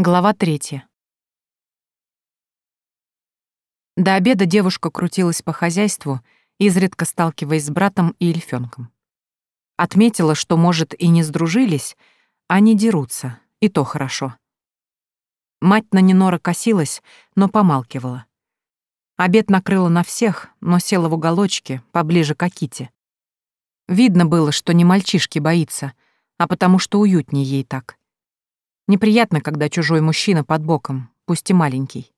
Глава третья. До обеда девушка крутилась по хозяйству, изредка сталкиваясь с братом и эльфёнком. Отметила, что, может, и не сдружились, а не дерутся, и то хорошо. Мать на Нинора косилась, но помалкивала. Обед накрыла на всех, но села в уголочке, поближе к Аките. Видно было, что не мальчишки боится, а потому что уютнее ей так. Неприятно, когда чужой мужчина под боком, пусть и маленький.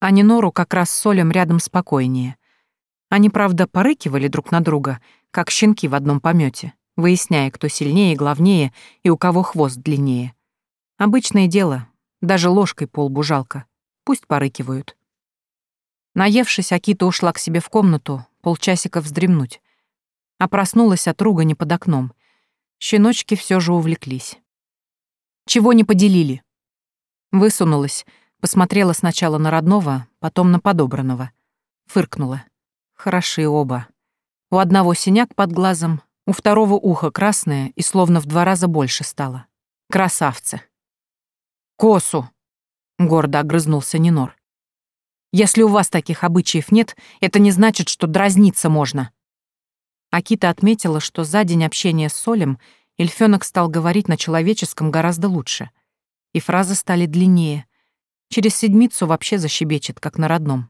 А Нинору как раз с Солем рядом спокойнее. Они, правда, порыкивали друг на друга, как щенки в одном помете, выясняя, кто сильнее и главнее и у кого хвост длиннее. Обычное дело, даже ложкой полбу жалко. Пусть порыкивают. Наевшись, Акита ушла к себе в комнату полчасика вздремнуть. А проснулась от ругани под окном. Щеночки все же увлеклись. Чего не поделили?» Высунулась, посмотрела сначала на родного, потом на подобранного. Фыркнула. Хороши оба. У одного синяк под глазом, у второго ухо красное и словно в два раза больше стало. Красавцы. «Косу!» — гордо огрызнулся Нинор. «Если у вас таких обычаев нет, это не значит, что дразниться можно». Акита отметила, что за день общения с Солем — Эльфёнок стал говорить на человеческом гораздо лучше. И фразы стали длиннее. Через седмицу вообще защебечет, как на родном.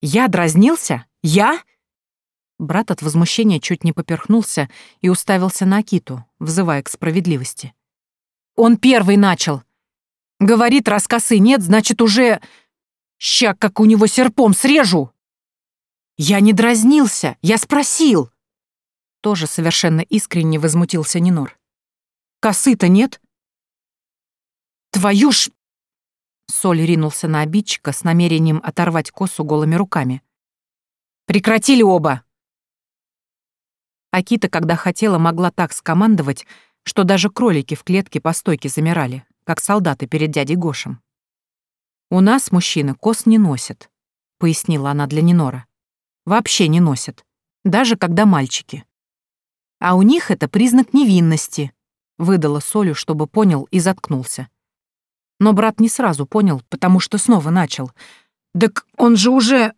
«Я дразнился? Я?» Брат от возмущения чуть не поперхнулся и уставился на Акиту, взывая к справедливости. «Он первый начал. Говорит, раз косы нет, значит, уже... Ща, как у него серпом срежу!» «Я не дразнился, я спросил!» Тоже совершенно искренне возмутился Нинор. «Косы-то нет?» «Твою ж...» Соль ринулся на обидчика с намерением оторвать косу голыми руками. «Прекратили оба!» Акита, когда хотела, могла так скомандовать, что даже кролики в клетке по стойке замирали, как солдаты перед дядей Гошем. «У нас мужчины кос не носят», — пояснила она для Нинора. «Вообще не носят, даже когда мальчики. А у них это признак невинности, выдала Солю, чтобы понял и заткнулся. Но брат не сразу понял, потому что снова начал. «Так он же уже...»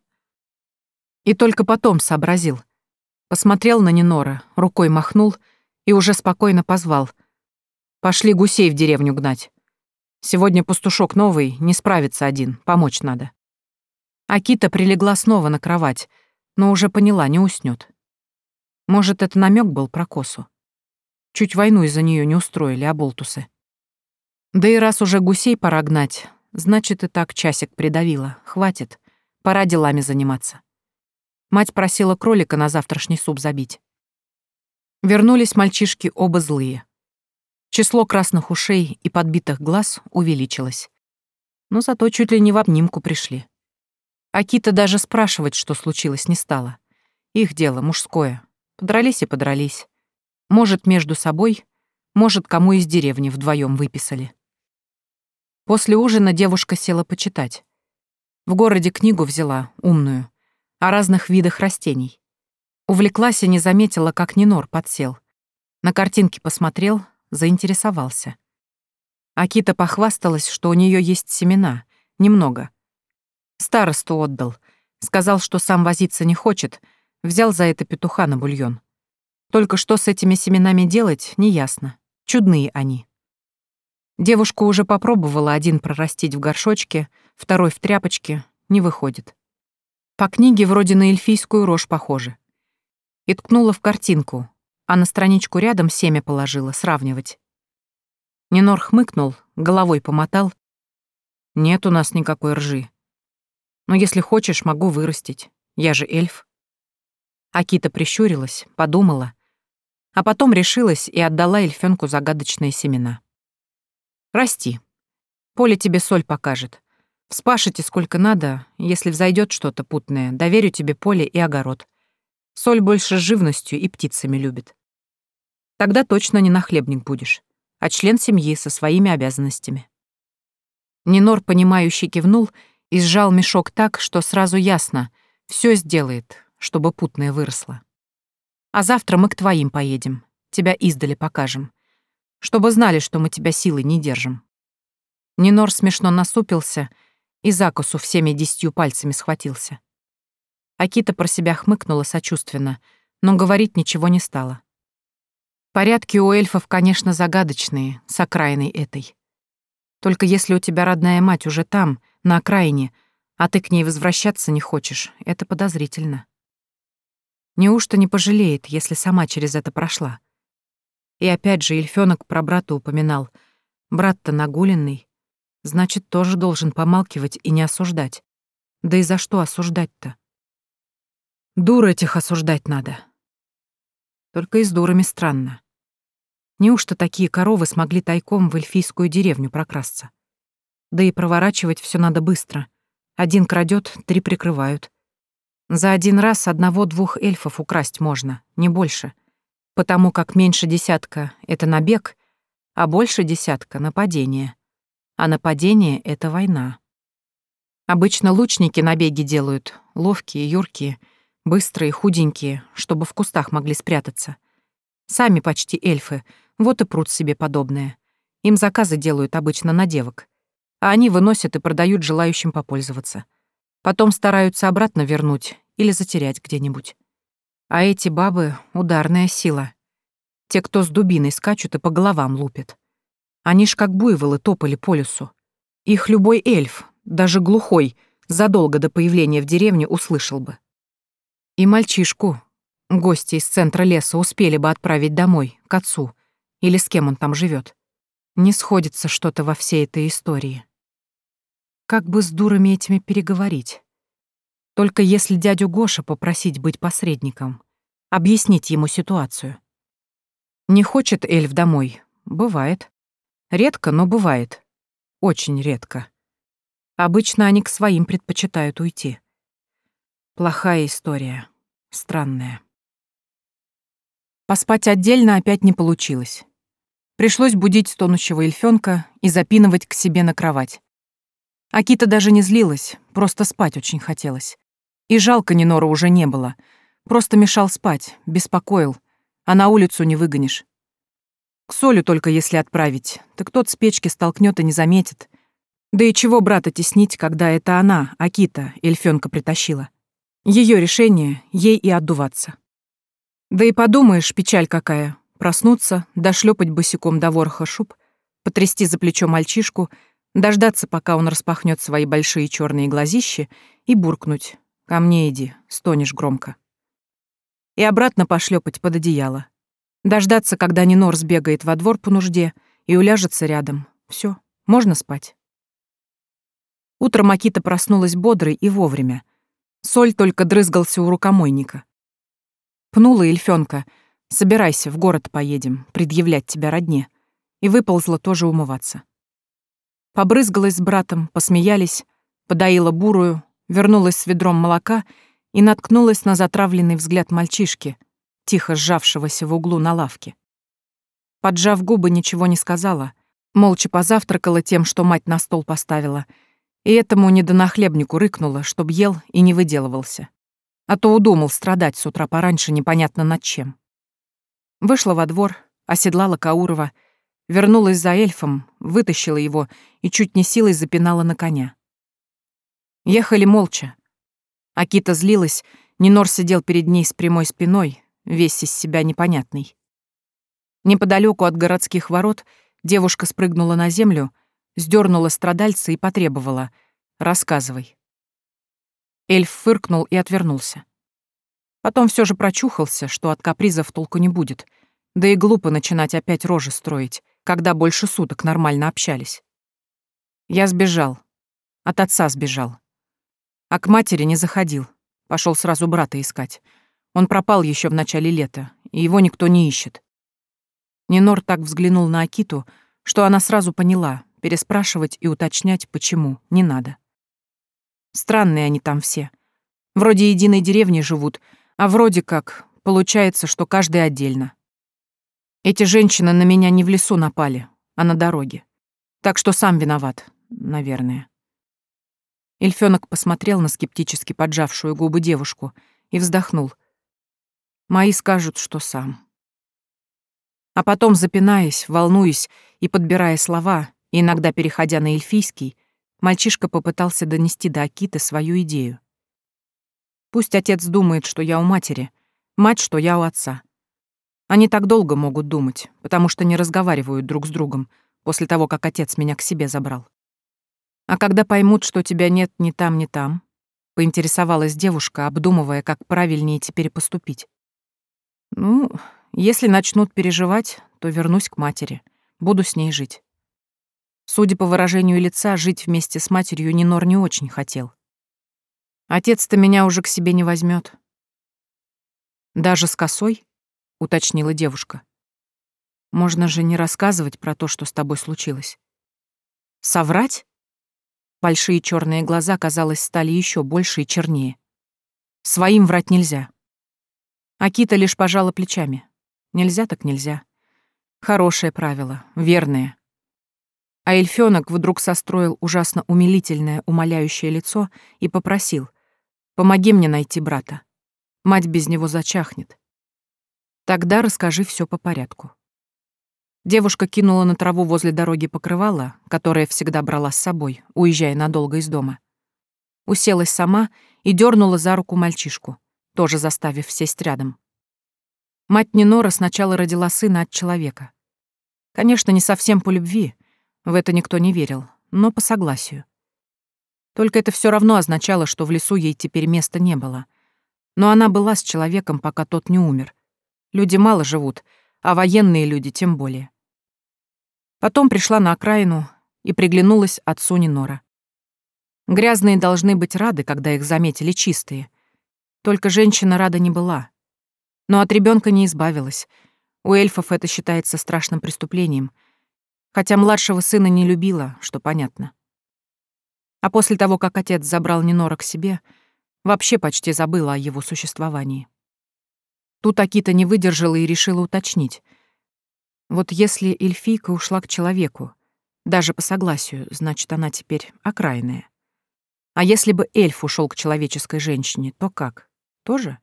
И только потом сообразил. Посмотрел на Нинора, рукой махнул и уже спокойно позвал. «Пошли гусей в деревню гнать. Сегодня пастушок новый, не справится один, помочь надо». Акита прилегла снова на кровать, но уже поняла, не уснёт. Может, это намек был про косу. Чуть войну из-за нее не устроили оболтусы. Да и раз уже гусей пора гнать, значит, и так часик придавило. Хватит. Пора делами заниматься. Мать просила кролика на завтрашний суп забить. Вернулись мальчишки оба злые. Число красных ушей и подбитых глаз увеличилось. Но зато чуть ли не в обнимку пришли. Акита даже спрашивать, что случилось, не стала. Их дело мужское, Подрались и подрались. Может, между собой, может, кому из деревни вдвоем выписали. После ужина девушка села почитать. В городе книгу взяла, умную, о разных видах растений. Увлеклась и не заметила, как Нинор подсел. На картинки посмотрел, заинтересовался. Акита похвасталась, что у нее есть семена, немного. Старосту отдал, сказал, что сам возиться не хочет — Взял за это петуха на бульон. Только что с этими семенами делать, неясно. Чудные они. Девушка уже попробовала один прорастить в горшочке, второй в тряпочке, не выходит. По книге вроде на эльфийскую рожь похоже. И ткнула в картинку, а на страничку рядом семя положила, сравнивать. Нинор хмыкнул, головой помотал. «Нет у нас никакой ржи. Но если хочешь, могу вырастить. Я же эльф». Акита прищурилась, подумала, а потом решилась и отдала эльфёнку загадочные семена. «Расти. Поле тебе соль покажет. Вспашите сколько надо, если взойдет что-то путное, доверю тебе поле и огород. Соль больше живностью и птицами любит. Тогда точно не нахлебник будешь, а член семьи со своими обязанностями». Нинор, понимающий, кивнул и сжал мешок так, что сразу ясно, все сделает, чтобы путная выросла. А завтра мы к твоим поедем, тебя издали покажем, чтобы знали, что мы тебя силой не держим. Нинор смешно насупился и закусу всеми десятью пальцами схватился. Акита про себя хмыкнула сочувственно, но говорить ничего не стала. Порядки у эльфов, конечно, загадочные, с окраиной этой. Только если у тебя родная мать уже там, на окраине, а ты к ней возвращаться не хочешь, это подозрительно. Неужто не пожалеет, если сама через это прошла? И опять же эльфёнок про брата упоминал. Брат-то нагуленный. Значит, тоже должен помалкивать и не осуждать. Да и за что осуждать-то? Дур этих осуждать надо. Только и с дурами странно. Неужто такие коровы смогли тайком в эльфийскую деревню прокрасться? Да и проворачивать все надо быстро. Один крадет, три прикрывают. За один раз одного-двух эльфов украсть можно, не больше. Потому как меньше десятка — это набег, а больше десятка — нападение. А нападение — это война. Обычно лучники набеги делают, ловкие, юркие, быстрые, худенькие, чтобы в кустах могли спрятаться. Сами почти эльфы, вот и прут себе подобное. Им заказы делают обычно на девок, а они выносят и продают желающим попользоваться. Потом стараются обратно вернуть или затерять где-нибудь. А эти бабы — ударная сила. Те, кто с дубиной скачут и по головам лупят. Они ж как буйволы топали по лесу. Их любой эльф, даже глухой, задолго до появления в деревне услышал бы. И мальчишку, гости из центра леса, успели бы отправить домой, к отцу, или с кем он там живет. Не сходится что-то во всей этой истории. Как бы с дурами этими переговорить? Только если дядю Гоша попросить быть посредником, объяснить ему ситуацию. Не хочет эльф домой? Бывает. Редко, но бывает. Очень редко. Обычно они к своим предпочитают уйти. Плохая история. Странная. Поспать отдельно опять не получилось. Пришлось будить стонущего эльфёнка и запинывать к себе на кровать. Акита даже не злилась, просто спать очень хотелось. И жалко Нинора уже не было. Просто мешал спать, беспокоил, а на улицу не выгонишь. К Солю только если отправить, так тот с печки столкнет и не заметит. Да и чего брата теснить, когда это она, Акита, эльфёнка притащила. Ее решение — ей и отдуваться. Да и подумаешь, печаль какая. Проснуться, дошлепать босиком до ворха шуб, потрясти за плечо мальчишку, дождаться, пока он распахнет свои большие черные глазищи, и буркнуть. Ко мне иди, стонешь громко. И обратно пошлепать под одеяло. Дождаться, когда Нинор сбегает во двор по нужде и уляжется рядом. Все, можно спать. Утром Акита проснулась бодрой и вовремя. Соль только дрызгался у рукомойника. Пнула эльфёнка. «Собирайся, в город поедем, предъявлять тебя родне». И выползла тоже умываться. Побрызгалась с братом, посмеялись, подоила бурую, вернулась с ведром молока и наткнулась на затравленный взгляд мальчишки, тихо сжавшегося в углу на лавке. Поджав губы, ничего не сказала, молча позавтракала тем, что мать на стол поставила, и этому недонахлебнику рыкнула, чтоб ел и не выделывался. А то удумал страдать с утра пораньше непонятно над чем. Вышла во двор, оседлала Каурова, вернулась за эльфом, вытащила его и чуть не силой запинала на коня. Ехали молча. Акита злилась, Нинор сидел перед ней с прямой спиной, весь из себя непонятный. Неподалеку от городских ворот девушка спрыгнула на землю, сдернула страдальца и потребовала «Рассказывай». Эльф фыркнул и отвернулся. Потом все же прочухался, что от капризов толку не будет, да и глупо начинать опять рожи строить, когда больше суток нормально общались. Я сбежал. От отца сбежал. А к матери не заходил. Пошел сразу брата искать. Он пропал еще в начале лета, и его никто не ищет. Нинор так взглянул на Акиту, что она сразу поняла, переспрашивать и уточнять, почему, не надо. Странные они там все. Вроде единой деревни живут, а вроде как получается, что каждый отдельно. Эти женщины на меня не в лесу напали, а на дороге. Так что сам виноват, наверное. Эльфёнок посмотрел на скептически поджавшую губы девушку и вздохнул. Мои скажут, что сам. А потом, запинаясь, волнуясь и подбирая слова, И иногда, переходя на эльфийский, мальчишка попытался донести до Акиты свою идею. Пусть отец думает, что я у матери, мать, что я у отца. Они так долго могут думать, потому что не разговаривают друг с другом после того, как отец меня к себе забрал. А когда поймут, что тебя нет ни там, ни там, поинтересовалась девушка, обдумывая, как правильнее теперь поступить. Ну, если начнут переживать, то вернусь к матери. Буду с ней жить. Судя по выражению лица, жить вместе с матерью Нинор не очень хотел. Отец-то меня уже к себе не возьмет. Даже с косой? Уточнила девушка. Можно же не рассказывать про то, что с тобой случилось. Соврать? Большие черные глаза, казалось, стали еще больше и чернее. Своим врать нельзя. Акита лишь пожала плечами. Нельзя так нельзя. Хорошее правило, верное. А эльфёнок вдруг состроил ужасно умилительное, умоляющее лицо и попросил «Помоги мне найти брата. Мать без него зачахнет. Тогда расскажи все по порядку». Девушка кинула на траву возле дороги покрывало, которое всегда брала с собой, уезжая надолго из дома. Уселась сама и дернула за руку мальчишку тоже заставив сесть рядом. Мать Нинора сначала родила сына от человека. Конечно, не совсем по любви, в это никто не верил, но по согласию. Только это все равно означало, что в лесу ей теперь места не было. Но она была с человеком, пока тот не умер. Люди мало живут, а военные люди тем более. Потом пришла на окраину и приглянулась отцу Нинора. Грязные должны быть рады, когда их заметили чистые — только женщина рада не была. Но от ребенка не избавилась. У эльфов это считается страшным преступлением. Хотя младшего сына не любила, что понятно. А после того, как отец забрал Нинора к себе, вообще почти забыла о его существовании. Тут Акита не выдержала и решила уточнить. Вот если эльфийка ушла к человеку, даже по согласию, значит, она теперь окраинная. А если бы эльф ушел к человеческой женщине, то как? Тоже?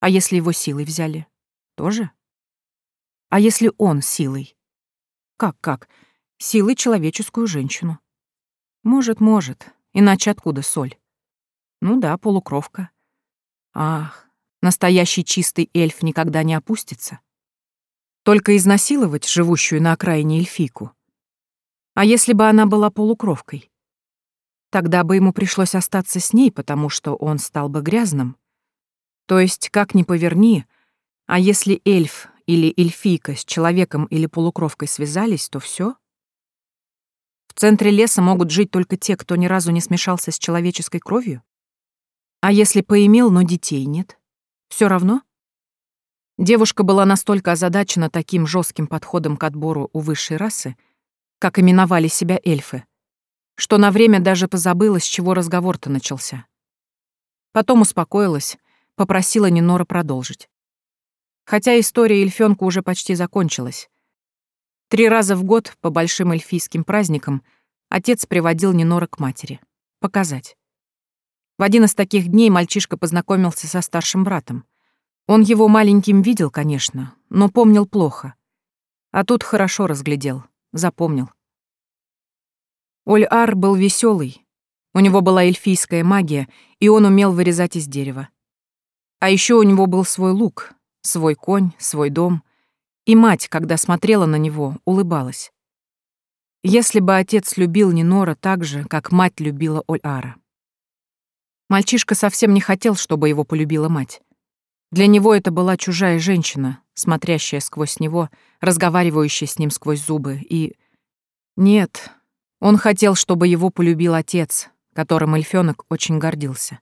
А если его силой взяли? Тоже? А если он силой? Как-как? Силой человеческую женщину. Может, может. Иначе откуда соль? Ну да, полукровка. Ах, настоящий чистый эльф никогда не опустится. Только изнасиловать живущую на окраине эльфийку. А если бы она была полукровкой? Тогда бы ему пришлось остаться с ней, потому что он стал бы грязным. То есть, как ни поверни, а если эльф или эльфийка с человеком или полукровкой связались, то все. В центре леса могут жить только те, кто ни разу не смешался с человеческой кровью? А если поимел, но детей нет? Все равно? Девушка была настолько озадачена таким жестким подходом к отбору у высшей расы, как именовали себя эльфы, что на время даже позабыла, с чего разговор-то начался. Потом успокоилась, попросила Нинора продолжить. Хотя история эльфёнка уже почти закончилась. Три раза в год по большим эльфийским праздникам отец приводил Нинора к матери. Показать. В один из таких дней мальчишка познакомился со старшим братом. Он его маленьким видел, конечно, но помнил плохо. А тут хорошо разглядел, запомнил. Оль-Ар был веселый. У него была эльфийская магия, и он умел вырезать из дерева. А еще у него был свой лук, свой конь, свой дом. И мать, когда смотрела на него, улыбалась. Если бы отец любил Нинора так же, как мать любила Оль-Ара. Мальчишка совсем не хотел, чтобы его полюбила мать. Для него это была чужая женщина, смотрящая сквозь него, разговаривающая с ним сквозь зубы, и... Нет, он хотел, чтобы его полюбил отец, которым эльфёнок очень гордился.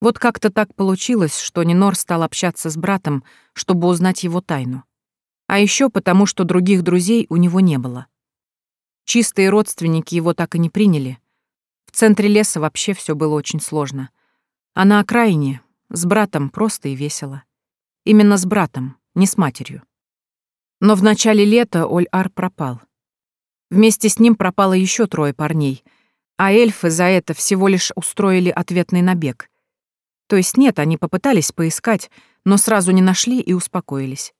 Вот как-то так получилось, что Нинор стал общаться с братом, чтобы узнать его тайну. А еще потому, что других друзей у него не было. Чистые родственники его так и не приняли. В центре леса вообще все было очень сложно. А на окраине с братом просто и весело. Именно с братом, не с матерью. Но в начале лета Оль-Ар пропал. Вместе с ним пропало еще трое парней, а эльфы за это всего лишь устроили ответный набег — то есть нет, они попытались поискать, но сразу не нашли и успокоились.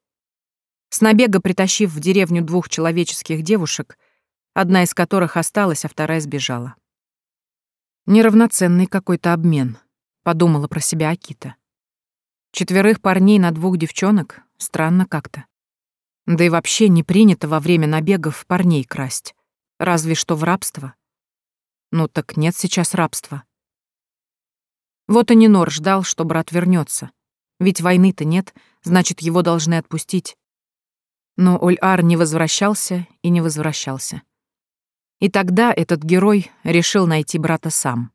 С набега притащив в деревню двух человеческих девушек, одна из которых осталась, а вторая сбежала. Неравноценный какой-то обмен, подумала про себя Акита. Четверых парней на двух девчонок — странно как-то. Да и вообще не принято во время набегов парней красть. Разве что в рабство. Ну так нет сейчас рабства. Вот и Нинор ждал, что брат вернется. Ведь войны-то нет, значит, его должны отпустить. Но Оль-Ар не возвращался и не возвращался. И тогда этот герой решил найти брата сам.